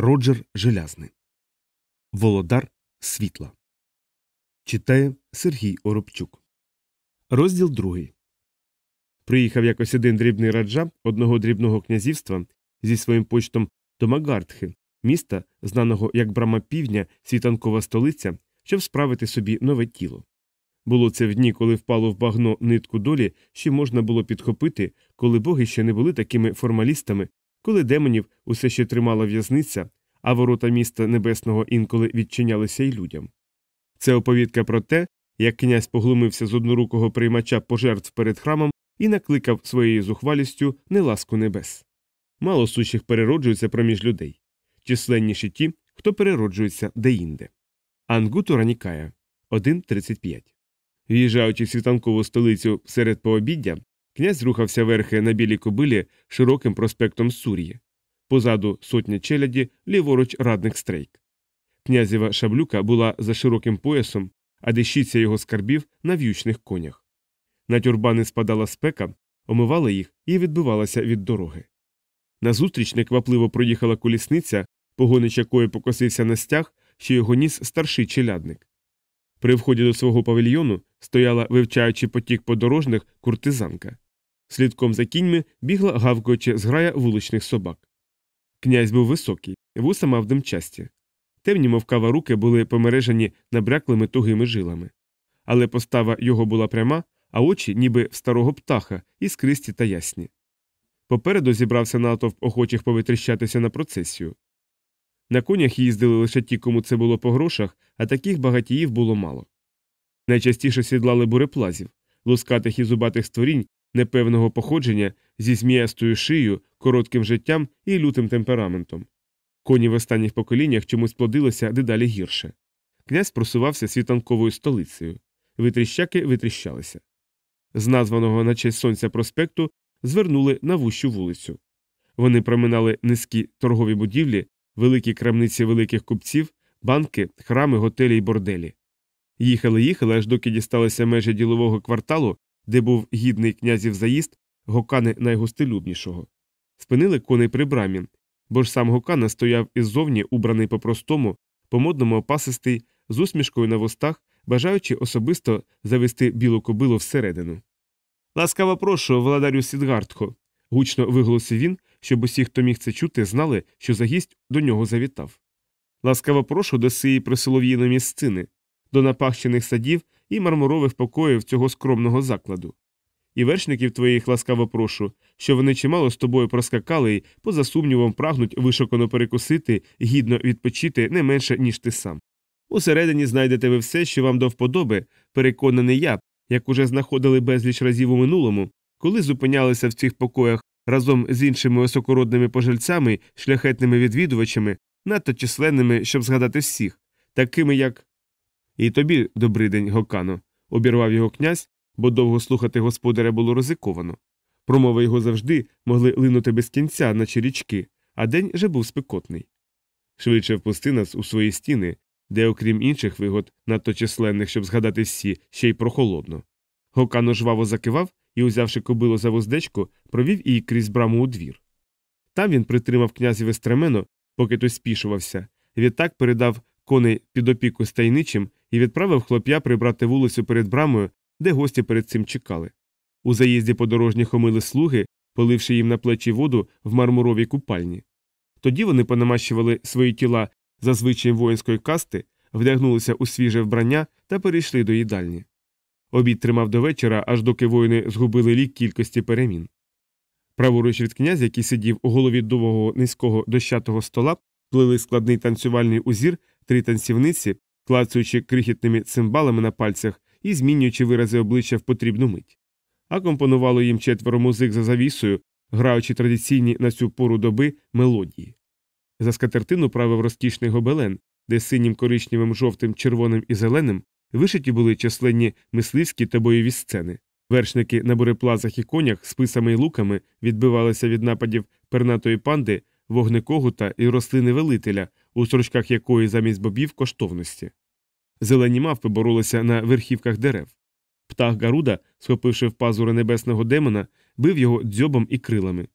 Роджер Желязний. Володар світла. Читає Сергій Оробчук. Розділ другий. Приїхав якось один дрібний раджа одного дрібного князівства зі своїм почтом до Магартхи, міста, знаного як брама півдня, світанкова столиця, щоб справити собі нове тіло. Було це в дні, коли впало в багно нитку долі, що можна було підхопити, коли боги ще не були такими формалістами, коли демонів усе ще тримала в'язниця, а ворота міста небесного інколи відчинялися й людям. Це оповідка про те, як князь поглумився з однорукого приймача пожертв перед храмом і накликав своєю зухвалістю неласку небес. Мало сущих перероджуються проміж людей, численніші ті, хто перероджується деінде. Ангуту Ранікая 1.35 В'їжджаючи в світанкову столицю серед пообіддя, князь рухався верхи на білій кобилі широким проспектом Сур'ї. Позаду сотня челяді, ліворуч радник стрейк. Князєва шаблюка була за широким поясом, а дещиця його скарбів на в'ючних конях. На тюрбани спадала спека, омивала їх і відбивалася від дороги. Назустріч неквапливо проїхала колісниця, погонич якої покосився на стяг, що його ніс старший челядник. При вході до свого павільйону стояла, вивчаючи потік подорожних, куртизанка. Слідком за кіньми бігла гавкаючи зграя вуличних собак. Князь був високий, вуса мав димчасті. Темні, мов кава руки, були помережені набряклими тугими жилами. Але постава його була пряма, а очі, ніби в старого птаха, іскристі та ясні. Попереду зібрався натовп охочих повитріщатися на процесію. На конях їздили лише ті, кому це було по грошах, а таких багатіїв було мало. Найчастіше сідлали буреплазів, лускатих і зубатих створінь непевного походження зі зміястою шиєю, коротким життям і лютим темпераментом. Коні в останніх поколіннях чомусь плодилися дедалі гірше. Князь просувався світанковою столицею. Витріщаки витріщалися. З названого на честь сонця проспекту звернули на вущу вулицю. Вони проминали низькі торгові будівлі, великі крамниці великих купців, банки, храми, готелі й борделі. Їхали, їхали, аж доки дісталися межі ділового кварталу, де був гідний князів заїзд, гокани найгостелюбнішого. Спинили коней при брамі, бо ж сам гокана стояв іззовні, убраний по простому, по модному опасистий, з усмішкою на вустах, бажаючи особисто завести білу кобилу всередину. Ласкаво прошу, владарю Сідгартхо. гучно виголосив він, щоб усі, хто міг це чути, знали, що загість до нього завітав. Ласкаво прошу до сиї присолов'їної місцини, до напахчених садів і мармурових покоїв цього скромного закладу. І вершників твоїх ласкаво прошу, що вони чимало з тобою проскакали і, поза сумнівом, прагнуть вишукано перекусити, гідно відпочити не менше, ніж ти сам. Усередині знайдете ви все, що вам до вподоби, переконаний я, як уже знаходили безліч разів у минулому, коли зупинялися в цих покоях разом з іншими високородними пожильцями, шляхетними відвідувачами, надто численними, щоб згадати всіх, такими як. І тобі, добрий день, Гокано, обірвав його князь, бо довго слухати господаря було ризиковано. Промови його завжди могли линути без кінця, наче річки, а день же був спекотний. Швидше впусти нас у свої стіни, де, окрім інших вигод, надто численних, щоб згадати всі, ще й прохолодно. Гокано жваво закивав і, узявши кобилу за вуздечку, провів її крізь браму у двір. Там він притримав князеве стремено, поки той спішувався, відтак передав коней під опіку стайничим і відправив хлоп'я прибрати вулицю перед брамою, де гості перед цим чекали. У заїзді подорожніх омили слуги, поливши їм на плечі воду в мармуровій купальні. Тоді вони понамащували свої тіла за звичаєм воїнської касти, вдягнулися у свіже вбрання та перейшли до їдальні. Обід тримав до вечора, аж доки воїни згубили лік кількості перемін. Праворуч від князя, який сидів у голові довгого низького дощатого стола, плили складний танцювальний узір, три танцівниці, клацуючи крихітними цимбалами на пальцях і змінюючи вирази обличчя в потрібну мить. А компонувало їм четверо музик за завісою, граючи традиційні на цю пору доби мелодії. За скатертину правив розкішний гобелен, де синім коричневим, жовтим, червоним і зеленим вишиті були численні мисливські та бойові сцени. Вершники на буреплазах і конях з писами й луками відбивалися від нападів пернатої панди, вогнекогута і рослини велителя, у строчках якої замість бобів коштовності. Зелені мавпи боролися на верхівках дерев. Птах Гаруда, схопивши в пазури небесного демона, бив його дзьобом і крилами.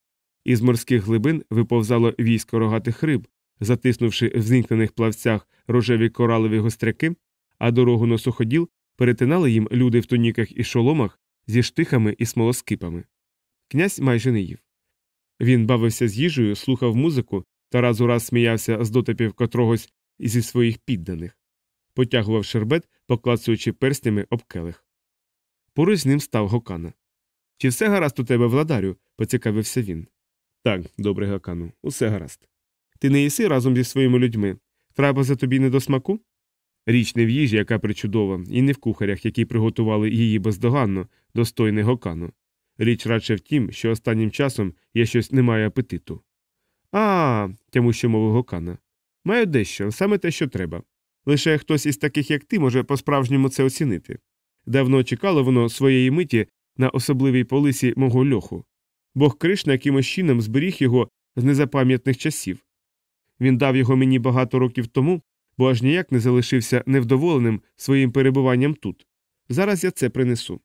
Із морських глибин виповзало військо рогатих риб, затиснувши в зникнених плавцях рожеві коралові гостряки, а дорогу на суходіл перетинали їм люди в тоніках і шоломах зі штихами і смолоскипами. Князь майже не їв. Він бавився з їжею, слухав музику та раз у раз сміявся з дотипів котрогось зі своїх підданих, потягував шербет, поклацуючи перстями об келих. Поруч з ним став Гокана. Чи все гаразд у тебе, владарю? поцікавився він. Так, добре, Гокану, усе гаразд. Ти не їси разом зі своїми людьми. Треба за тобі не до смаку? Річ не в їжі, яка причудова, і не в кухарях, які приготували її бездоганно, достойний Гокану. Річ радше в тім, що останнім часом я щось не маю апетиту. А, тямуще мовив Гокана. Маю дещо, саме те, що треба. Лише хтось із таких, як ти, може по-справжньому це оцінити. Давно чекало воно своєї миті на особливій полисі мого льоху. Бог Кришна якимось чином зберіг його з незапам'ятних часів. Він дав його мені багато років тому, бо аж ніяк не залишився невдоволеним своїм перебуванням тут. Зараз я це принесу.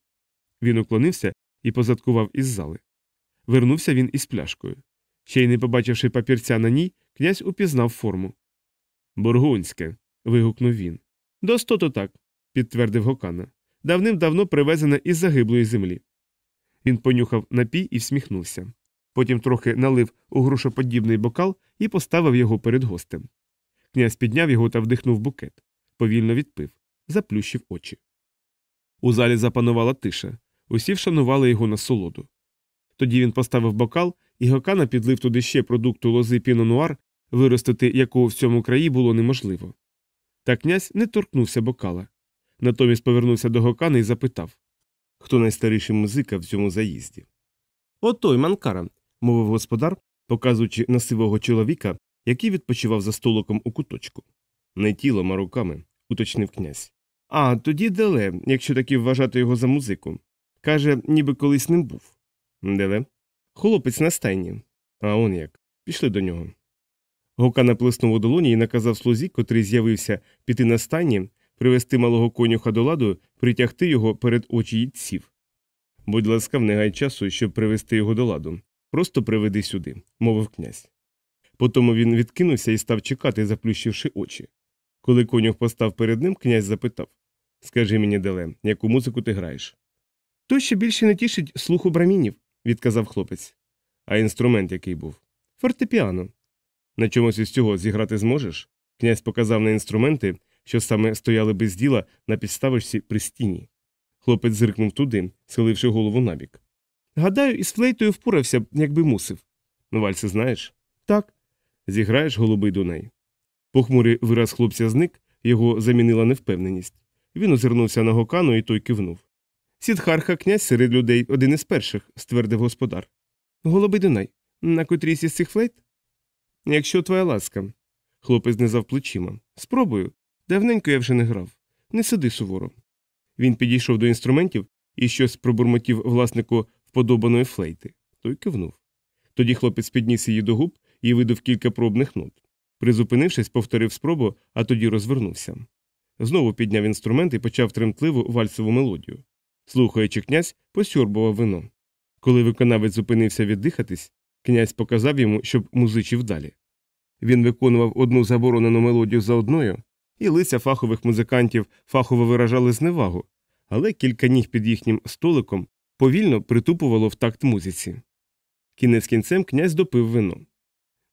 Він уклонився і позадкував із зали. Вернувся він із пляшкою. Ще й не побачивши папірця на ній, князь упізнав форму. Бургунське. Вигукнув він. Достото так, підтвердив Гокана. Давним-давно привезене із загиблої землі. Він понюхав напій і всміхнувся. Потім трохи налив у грушоподібний бокал і поставив його перед гостем. Князь підняв його та вдихнув букет, повільно відпив, заплющив очі. У залі запанувала тиша, усі вшанували його насолоду. Тоді він поставив бокал, і Гокана підлив туди ще продукту лози пінонуар, виростити якого в цьому краї було неможливо. Та князь не торкнувся бокала. Натомість повернувся до Гокана і запитав хто найстаріший музика в цьому заїзді. От той Манкара, мовив господар, показуючи на сивого чоловіка, який відпочивав за столиком у куточку. Не тілом, а руками, уточнив князь. А тоді Деле, якщо таки вважати його за музику. Каже, ніби колись ним був. Деле? Хлопець на стайні. А он як. Пішли до нього. Гока наплеснув у долоні і наказав слузі, котрий з'явився піти на стайні, привести малого конюха до ладу, притягти його перед очі їдців. Будь ласка, не гай часу, щоб привести його до ладу. Просто приведи сюди, мовив князь. Потому він відкинувся і став чекати, заплющивши очі. Коли конюх постав перед ним, князь запитав Скажи мені, Деле, яку музику ти граєш? То ще більше не тішить слуху брамінів, відказав хлопець. А інструмент який був? Фортепіано. На чомусь із цього зіграти зможеш? Князь показав на інструменти, що саме стояли без діла на підставочці при стіні. Хлопець зиркнув туди, схиливши голову набік. Гадаю, із флейтою впорався б, якби мусив. Ну, вальси знаєш? Так. Зіграєш голубий Дунай. Похмурий вираз хлопця зник, його замінила невпевненість. Він озирнувся на Гокану і той кивнув. Сіддхартха князь серед людей один із перших, ствердив господар. Голубий Дунай, на котрійсь із цих флейт? Якщо твоя ласка. Хлопець знизав плечима. Спробую. Давненько я вже не грав. Не сиди суворо. Він підійшов до інструментів і щось пробурмотів власнику вподобаної флейти. Той кивнув. Тоді хлопець підніс її до губ і видав кілька пробних нот. Призупинившись, повторив спробу, а тоді розвернувся. Знову підняв інструмент і почав тремтливу вальсову мелодію. Слухаючи, князь посьорбував вино. Коли виконавець зупинився віддихатись, князь показав йому, щоб музичив далі. Він виконував одну заборонену мелодію за одною, і лиця фахових музикантів фахово виражали зневагу, але кілька ніг під їхнім столиком повільно притупувало в такт музиці. Кінець кінцем князь допив вино.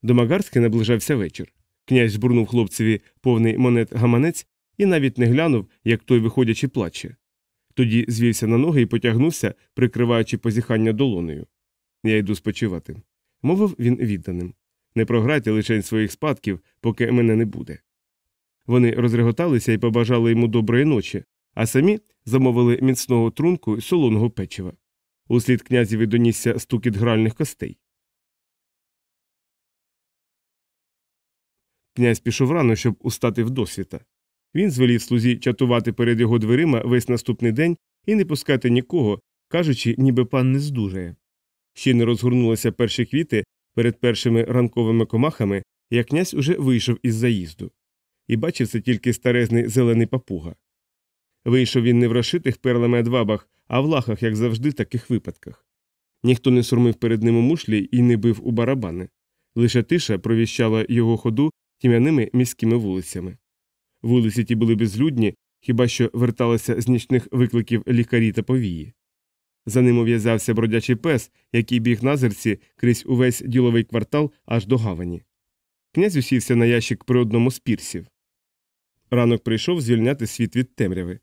До Магарськи наближався вечір. Князь збурнув хлопцеві повний монет гаманець і навіть не глянув, як той, виходячи, плаче. Тоді звівся на ноги і потягнувся, прикриваючи позіхання долонею. Я йду спочивати. Мовив він відданим. Не програйте лише своїх спадків, поки мене не буде. Вони розреготалися і побажали йому доброї ночі, а самі замовили міцного трунку й солоного печива. Услід князіві донісся стукіт гральних костей. Князь пішов рано, щоб устати в досвіта. Він звелів слузі чатувати перед його дверима весь наступний день і не пускати нікого, кажучи, ніби пан не здужає. Ще не розгорнулися перші квіти перед першими ранковими комахами, як князь уже вийшов із заїзду. І бачив це тільки старезний зелений папуга. Вийшов він не в розшитих перлами адвабах, а в лахах, як завжди, в таких випадках. Ніхто не сурмив перед ним у мушлі і не бив у барабани. Лише тиша провіщала його ходу тьмяними міськими вулицями. Вулиці ті були безлюдні, хіба що верталися з нічних викликів лікарі та повії. За ним ув'язався бродячий пес, який біг на зерці крізь увесь діловий квартал аж до гавані. Князь усівся на ящик при одному з пірсів. Ранок прийшов звільняти світ від темряви.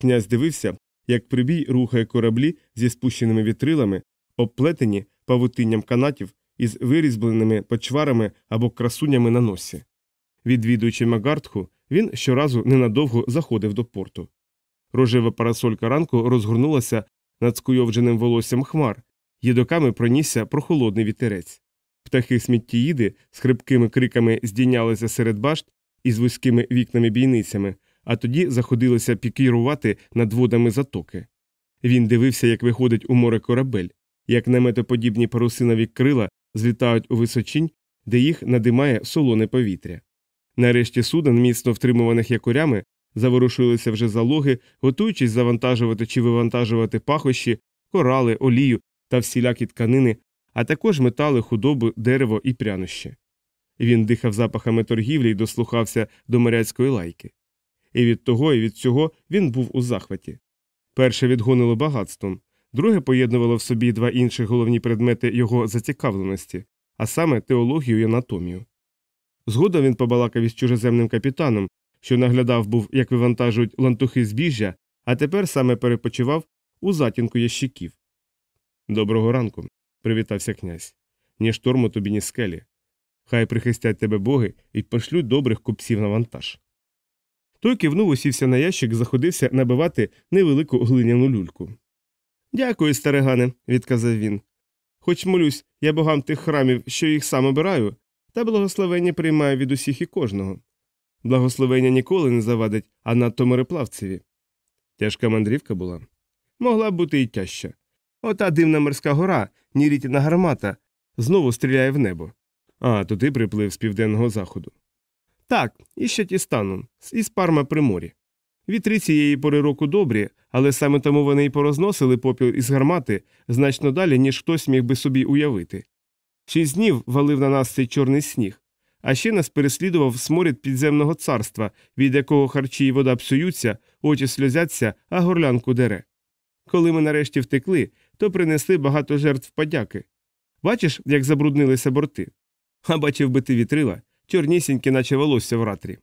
Князь дивився, як прибій рухає кораблі зі спущеними вітрилами, обплетені павутинням канатів із вирізбленими почварами або красунями на носі. Відвідуючи Магартху, він щоразу ненадовго заходив до порту. Рожева парасолька ранку розгорнулася над скуйовдженим волоссям хмар, їдоками пронісся прохолодний вітерець. Птахи сміттєїди з хрипкими криками здійнялися серед башт із вузькими вікнами бійницями, а тоді заходилися пікірувати над водами затоки. Він дивився, як виходить у море корабель, як наметоподібні парусинові крила злітають у височинь, де їх надимає солоне повітря. Нарешті суден, міцно втримуваних якорями, заворушилися вже залоги, готуючись завантажувати чи вивантажувати пахощі, корали, олію та всілякі тканини, а також метали, худобу, дерево і прянощі. Він дихав запахами торгівлі і дослухався до моряцької лайки. І від того, і від цього він був у захваті. Перше відгонило багатством, друге поєднувало в собі два інші головні предмети його зацікавленості, а саме теологію і анатомію. Згодом він побалакав із чужеземним капітаном, що наглядав був, як вивантажують лантухи збіжжя, а тепер саме перепочивав у затінку ящиків. Доброго ранку, привітався князь. Ні шторму тобі, ні скелі. Хай прихистять тебе боги і пошлють добрих купців на вантаж. Той кивнув, усівся на ящик, заходився набивати невелику глиняну люльку. Дякую, старигане, відказав він. Хоч молюсь, я богам тих храмів, що їх сам обираю, та благословення приймаю від усіх і кожного. Благословення ніколи не завадить, а надто мореплавцеві. Тяжка мандрівка була. Могла б бути і тяжча. Ота дивна морська гора, нірітіна гармата, знову стріляє в небо. А, то ти приплив з південного заходу. Так, і ще стану, із парма при морі. Вітри цієї пори року добрі, але саме тому вони й порозносили попіл із гармати значно далі, ніж хтось міг би собі уявити. Шість днів валив на нас цей чорний сніг, а ще нас переслідував сморід підземного царства, від якого харчі й вода псуються, очі сльозяться, а горлянку дере. Коли ми нарешті втекли, то принесли багато жертв подяки. Бачиш, як забруднилися борти? А бачив би ти вітрила, чорнісінькі, наче волосся в ратрі.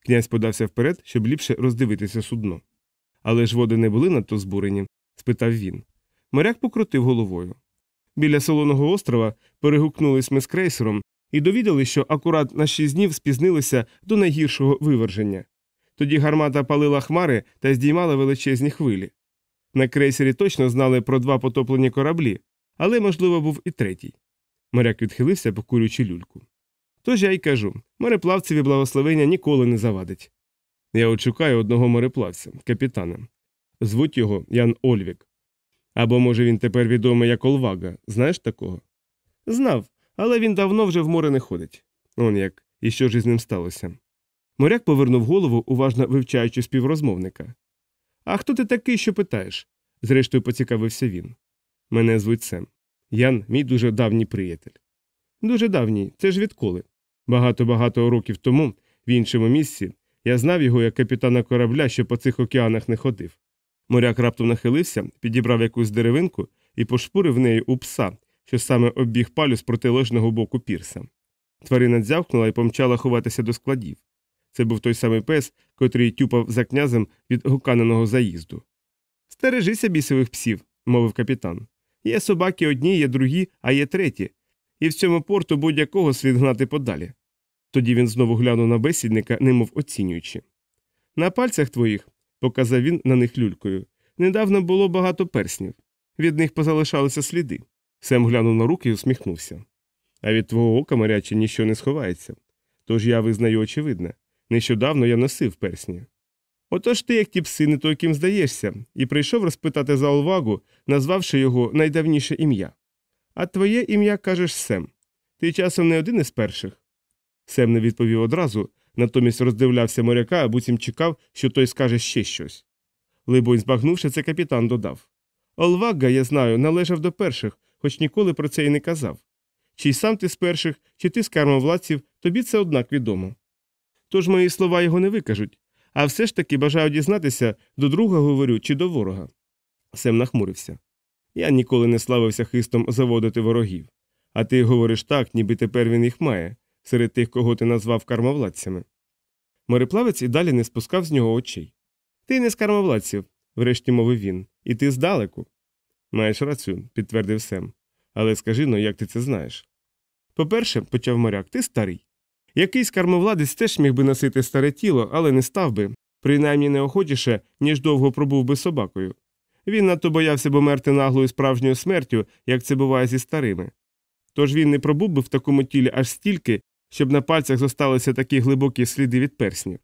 Князь подався вперед, щоб ліпше роздивитися судно. Але ж води не були надто збурені? спитав він. Моряк покрутив головою. Біля солоного острова перегукнулись ми з крейсером і довідали, що акурат на шість днів спізнилися до найгіршого виверження. Тоді гармата палила хмари та здіймала величезні хвилі. На крейсері точно знали про два потоплені кораблі, але, можливо, був і третій. Моряк відхилився, покурюючи люльку. Тож я й кажу мореплавцеві благословення ніколи не завадить. Я от шукаю одного мореплавця, капітана. Звуть його Ян Ольвік. Або, може, він тепер відомий як Олвага. Знаєш такого? Знав, але він давно вже в море не ходить. Он як, і що ж із ним сталося? Моряк повернув голову, уважно вивчаючи співрозмовника. А хто ти такий, що питаєш? зрештою поцікавився він. Мене звуть Сем. Ян, мій дуже давній приятель. Дуже давній, це ж відколи. Багато-багато років тому, в іншому місці, я знав його як капітана корабля, що по цих океанах не ходив. Моряк раптом нахилився, підібрав якусь деревинку і пошпурив нею у пса, що саме оббіг палю з протилежного боку пірса. Тварина дзявкнула і помчала ховатися до складів. Це був той самий пес, котрий тюпав за князем від гуканеного заїзду. Стережися бісових псів, мовив капітан. Є собаки одні, є другі, а є треті, і в цьому порту будь-якого слід гнати подалі. Тоді він знову глянув на бесідника, немов оцінюючи. На пальцях твоїх, показав він на них люлькою, недавно було багато перснів. Від них позалишалися сліди. Сем глянув на руки і усміхнувся. А від твого ока, моряче, ніщо не сховається. Тож я визнаю очевидне. Нещодавно я носив персні. Отож ти, як ті пси, не той ким здаєшся, і прийшов розпитати за Олвагу, назвавши його найдавніше ім'я. А твоє ім'я кажеш Сем. Ти часом не один із перших. Сем не відповів одразу, натомість роздивлявся моряка, а буцім чекав, що той скаже ще щось. Либонь, збагнувши це, капітан додав Олвага, я знаю, належав до перших, хоч ніколи про це і не казав. Чи й сам ти з перших, чи ти з кармовладців, тобі це однак відомо. тож мої слова його не викажуть, а все ж таки бажаю дізнатися, до друга говорю чи до ворога. Сем нахмурився. Я ніколи не славився хистом заводити ворогів. А ти говориш так, ніби тепер він їх має, серед тих, кого ти назвав кармовладцями. Мореплавець і далі не спускав з нього очей. Ти не з кармовладців, врешті мовив він, і ти здалеку. Маєш рацію, підтвердив Сем. Але скажи ну, як ти це знаєш? По-перше, почав моряк, ти старий. Якийсь кармовладець теж міг би носити старе тіло, але не став би, принаймні неохотіше, ніж довго пробув би собакою. Він надто боявся б мерти наглою справжньою смертю, як це буває зі старими. Тож він не пробув би в такому тілі аж стільки, щоб на пальцях зосталися такі глибокі сліди від перснів.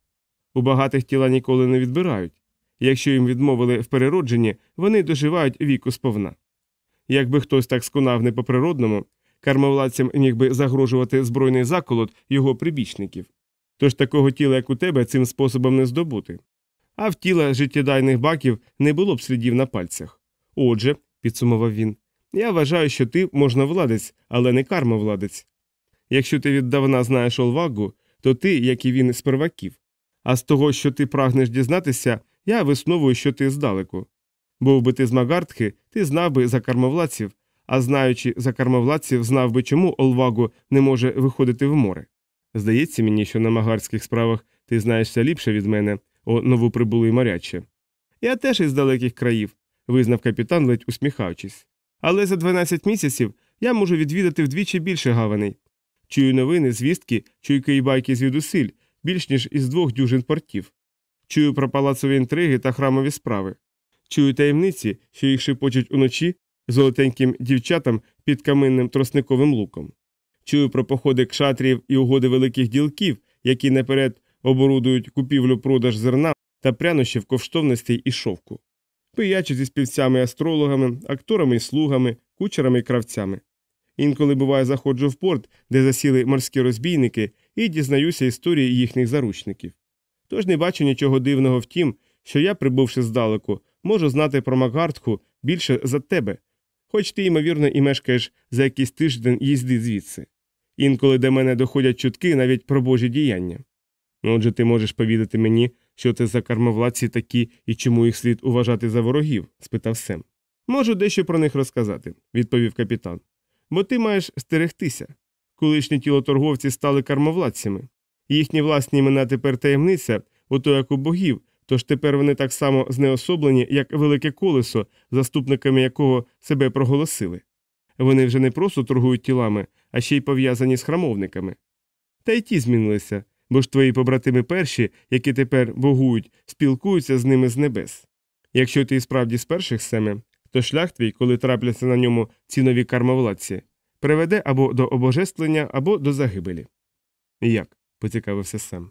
У багатих тіла ніколи не відбирають. Якщо їм відмовили в переродженні, вони доживають віку сповна. Якби хтось так сконав не по природному, кармовладцям міг би загрожувати збройний заколот його прибічників. Тож такого тіла, як у тебе, цим способом не здобути. А в тіла життєдайних баків не було б слідів на пальцях. Отже, підсумував він, я вважаю, що ти можновладець, але не кармовладець. Якщо ти віддавна знаєш Олвагу, то ти, як і він, з перваків. А з того, що ти прагнеш дізнатися, я висновую, що ти здалеку. Був би ти з Магартхи, ти знав би за кармовладців, а знаючи за кармовладців, знав би, чому Олвагу не може виходити в море. Здається мені, що на магартських справах ти знаєшся ліпше від мене, о новоприбулий моряче. Я теж із далеких країв, визнав капітан, ледь усміхаючись. Але за 12 місяців я можу відвідати вдвічі більше гаваней. Чую новини, звістки, чуйки і байки звідусиль, більш ніж із двох дюжин портів. Чую про палацові інтриги та храмові справи. Чую таємниці, що їх шепочуть уночі золотеньким дівчатам під каминним тросниковим луком. Чую про походи кшатрів і угоди великих ділків, які наперед оборудують купівлю продаж зерна та прянощів коштовностей і шовку. Пиячу зі співцями астрологами, акторами слугами, кучерами і кравцями. Інколи буває заходжу в порт, де засіли морські розбійники, і дізнаюся історії їхніх заручників. Тож не бачу нічого дивного в тім, що я, прибувши здалеку, можу знати про Макгартху більше за тебе, хоч ти, ймовірно, і мешкаєш за якийсь тиждень їзди звідси. Інколи до мене доходять чутки навіть про божі діяння. Отже, ти можеш повідати мені, що це за кармовладці такі і чому їх слід уважати за ворогів? спитав Сем. Можу дещо про них розказати, відповів капітан. Бо ти маєш стерегтися. Колишні тілоторговці стали кармовладцями. Їхні власні імена тепер таємниця, ото як у богів, тож тепер вони так само знеособлені, як велике колесо, заступниками якого себе проголосили. Вони вже не просто торгують тілами, а ще й пов'язані з храмовниками. Та й ті змінилися, бо ж твої побратими перші, які тепер богують, спілкуються з ними з небес. Якщо ти справді з перших семе, то шлях твій, коли трапляться на ньому ці нові кармовладці, приведе або до обожествлення, або до загибелі. Як? Поцікавився Сем.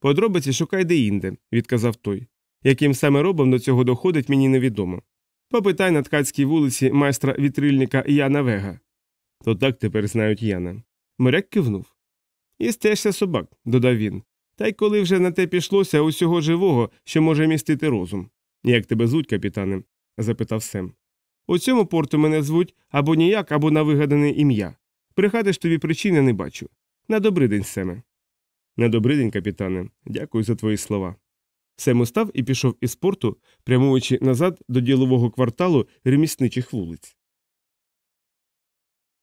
Подробиці шукай де-інде, відказав той. Яким саме робом до цього доходить, мені невідомо. Попитай на ткацькій вулиці майстра вітрильника Яна Вега. То так тепер знають Яна. Моряк кивнув. І стежся собак, додав він. Та й коли вже на те пішлося усього живого, що може містити розум. Як тебе звуть, капітане? запитав Сем. У цьому порту мене звуть або ніяк, або на вигадане ім'я. Брехати ж тобі причини не бачу. На добрий день, Семе. На добрий день, капітане. Дякую за твої слова. Сем устав і пішов із порту, прямуючи назад до ділового кварталу ремісничих вулиць.